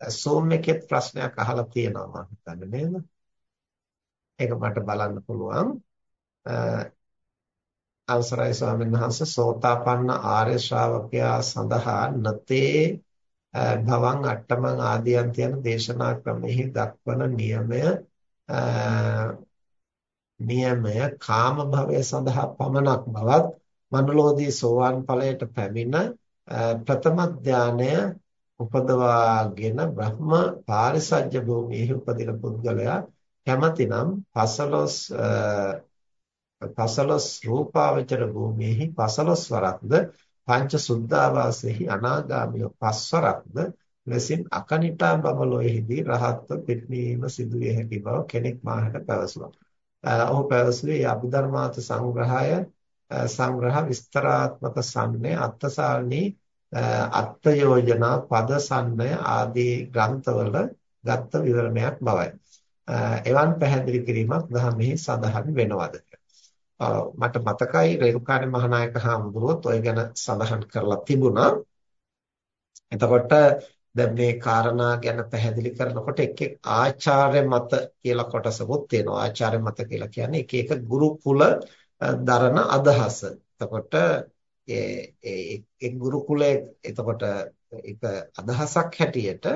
Zoom එකේ ප්‍රශ්නයක් අහලා තියෙනවා මම හිතන්නේ නේද? ඒක මට බලන්න පුළුවන්. අවසරයි ස්වාමීන් වහන්සේ සෝතාපන්න ආර්ය ශ්‍රාවකයා සඳහා නතේ භවං අට්ඨමං ආදියන්ති යන දේශනා ක්‍රමෙහි දක්වන නියමය නියමය කාම භවය සඳහා පමණක් බවත් මනුලෝදී සෝවාන් ඵලයට පැමිණ ප්‍රථම ධානය උපදවාගෙන බ්‍රහ්ම පාරිසජ්‍ය භූමියෙහි උපදින පුද්ගලයා කැමතිනම් පසලොස් පසලොස් රූපාවචර භූමියෙහි පසලොස් වරක්ද පංච සුද්ධාවාසෙහි අනාගාමිය පස්වරක්ද ලෙසින් අකනිටා බබලොෙහිදී රහත්ව පිරිනීම සිදුවිය හැකි බව කෙනෙක් මාහට පැවසුවා. ඔහු පැවසුවේ අභිධර්මාර්ථ සංග්‍රහය සංග්‍රහ විස්තරාත්මක සම්නේ අත්තසාලනී අත්ත යෝජනා පදසන්නය ආදී ග්‍රන්ථවල ගත්ත විවරණයක් බවයි. එවන් පැහැදිලි කිරීමක් දහමෙහි සඳහන් වෙනවද මට මතකයි රේරුකාණේ මහානායක හාමුදුරුවෝත් ඔය ගැන සඳහන් කරලා තිබුණා. එතකොට දැන් මේ කාරණා ගැන පැහැදිලි කරනකොට එක් එක් ආචාර්ය මත කියලා කොටසකුත් තියෙනවා. ආචාර්ය මත කියලා කියන්නේ එක එක ගුරුකුල දරන අදහස. එතකොට ඒ ගුරුකුලයේ එතකොට ඒක අදහසක් හැටියට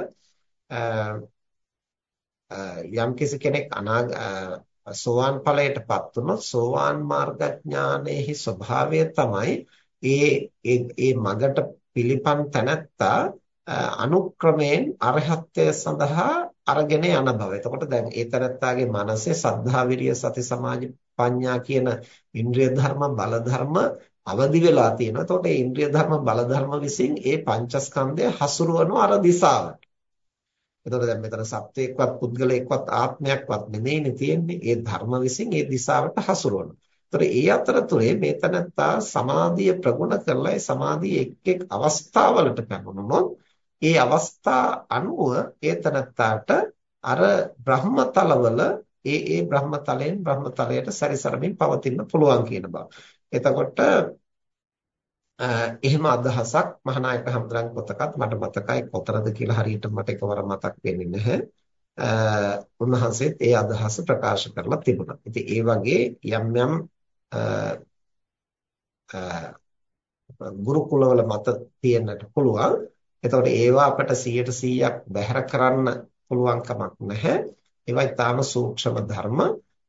යම්කිසි කෙනෙක් අනාග සෝවාන් ඵලයටපත් වුණොත් සෝවාන් මාර්ගඥානයේහි ස්වභාවය තමයි ඒ ඒ මගට පිළිපන් තැනැත්තා අනුක්‍රමයෙන් අරහත්ත්වය සඳහා අරගෙන යන බව. එතකොට දැන් ඒ තැනැත්තාගේ මනසේ සද්ධා විරිය සති සමාධි ප්‍රඥා කියන ඉන්ද්‍රිය ධර්ම බල ධර්ම අවදි වෙලා තියෙනවා. එතකොට මේ ඉන්ද්‍රිය ධර්ම බල ධර්ම විසින් ඒ පංචස්කන්ධය හසුරුවන අර දිශාවට. එතකොට දැන් මෙතන සත්වයක්වත් පුද්ගලයෙක්වත් ආත්මයක්වත් නෙමෙයිනේ තියෙන්නේ. ඒ ධර්ම විසින් ඒ දිශාවට හසුරුවනවා. ඒතර ඒ අතරතුරේ මේ තනත්තා සමාධිය ප්‍රගුණ කරලා ඒ සමාධියේ එක් එක් අවස්ථාවලට පැමුණුනොත් ඒ අවස්ථා අනුව ඒ තනත්තාට අර බ්‍රහ්මතලවල ඒ ඒ බ්‍රහ්මතලයෙන් බ්‍රහ්මතලයට සැරිසරමින් පවතින්න පුළුවන් කියන බව. එතකොට එහෙම අදහසක් මහානායක හඳුරන් පොතකත් මට මතකයි කොතරද කියලා හරියට මට එකවර මතක් වෙන්නේ නැහැ. උන්වහන්සේත් ඒ අදහස ප්‍රකාශ කරලා තිබුණා. ඉතින් ඒ වගේ යම් යම් ගුරුකුලවල මත තියෙන්නට පුළුවන්. එතකොට ඒවා අපට 100%ක් බැහැර කරන්න පුළුවන් කමක් නැහැ. ඒවා ඊටාම සූක්ෂම ධර්ම.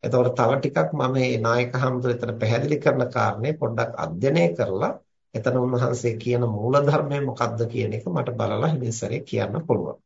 එතකොට තව ටිකක් මම මේ නායක හඳුර එතන පැහැදිලි කරන කාරණේ පොඩ්ඩක් අධ්‍යයනය කරලා එතන උන්වහන්සේ කියන මූල ධර්මය මොකක්ද කියන එක මට බලලා හිමින් සැරේ කියන්න පුළුවන්.